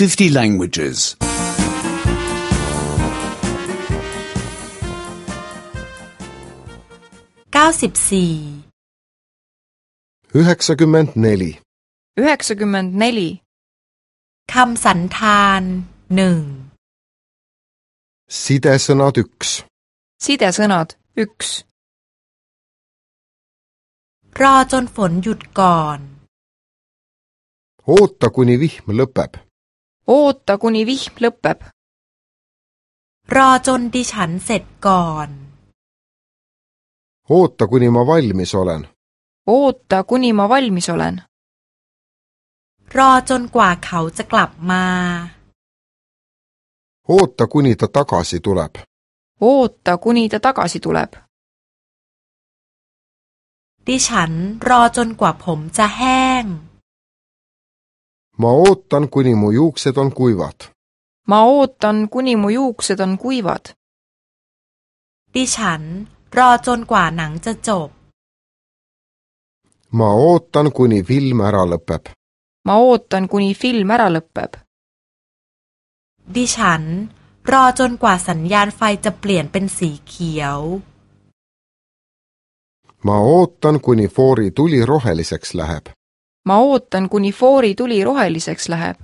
50 languages. 94 üheksakümmend neli, üheksakümmend neli, คำสันธานหนึ่ง sidesõnad üks, sidesõnad üks, รอจนฝนหยุดก่อน oota kuni vihm lõpeb, oota kuni vihm lõpeb, รอจนดิฉันเสร็จก่อน oota kuni ma valmis olen, oota kuni ma valmis olen, รอจนกว่าเขาจะกลับมา oota kuni ta tagasi tuleb, oota kuni ta tagasi tuleb, ดิฉันรอจนกว่าผมจะแห้ง ma ootan , kuni mu juuksed on kuivad , ma ootan , kuni mu juuksed on kuivad , ดิฉันรอจนกว่าหนังจะจบ ma ootan , kuni film ära lõpeb , ma ootan , kuni film ära lõpeb , ดิฉันรอจนกว่าสัญญาณไฟจะเปลี่ยนเป็นสีเขียว ma ootan , kuni foori tuli roheliseks läheb , ma ootan , kuni foori tuli roheliseks läheb ,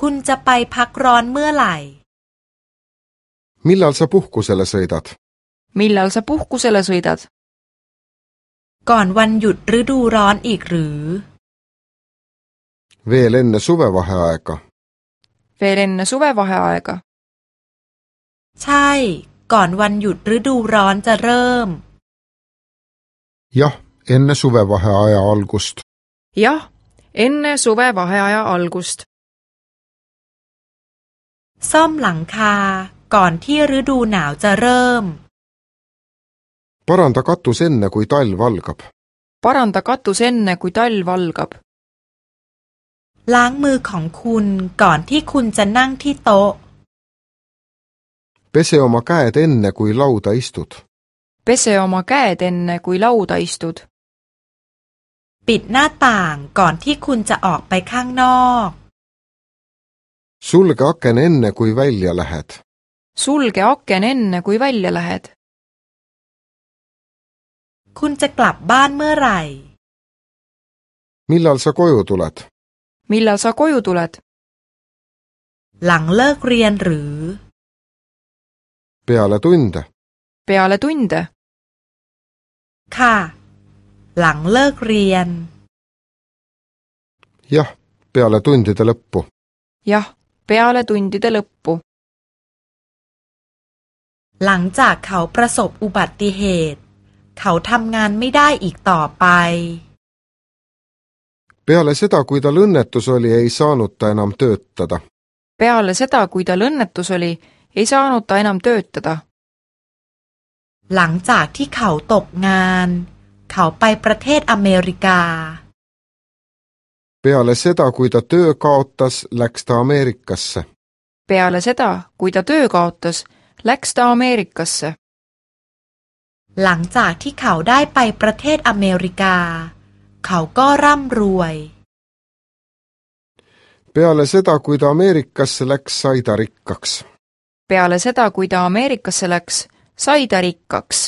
คุณจะไปพักร้อนเมื่อไหร่ millal sa puhkusele sõidad , millal sa puhkusele sõidad , ก่อนวันหยุดฤดูร้อนอีกหรือ veel enne suvevaheaega , veel enne suvevaheaega , ใช่ ก่อนวันหยุดฤดูร้อนจะเริ่ม jah , enne suvevaheaja algust , jah , enne suvevaheaja algust , ซ่อมหลังคา ก่อนที่ฤดูหนาวจะเริ่ม paranda katus enne , kui talv algab , paranda katus enne , kui talv algab , ล้างมือของคุณก่อนที่คุณจะนั่งที่โต๊ะ pese oma käed enne , kui lauda istud , pese oma käed enne , kui lauda istud , ปิดหน้าต่างก่อนที่คุณจะออกไปข้างนอก sulge aken enne, kui välja lähed, sulge aken enne, kui välja lähed, คุณจะกลับบ้านเมื่อไหร่ millal sa koju tuled, millal sa koju tuled, หลังเลิกเรียนหรือ peale tunde, peale tunde, ค่ะ หลังเลิกเรียน jah, peale tundide lõppu, jah, peale tundide lõppu, หลังจากเขาประสบอุบัติเหตุ เขาทำงานไม่ได้อีกต่อไป peale seda, kui tal õnnetus oli, ei saanud ta enam töötada, peale seda, kui tal õnnetus oli, ei saanud ta enam töötada, หลังจากที่เขาตกงาน เขาไปประเทศอเมริกา peale seda , kui ta töö kaotas , läks ta Ameerikasse , peale seda , kui ta töö kaotas , läks ta Ameerikasse , หลังจากที่เขาได้ไปประเทศอเมริกา เขาก็ร่ำรวย peale seda , kui ta Ameerikasse läks , sai ta rikkaks , peale seda , kui ta Ameerikasse läks , sai ta rikkaks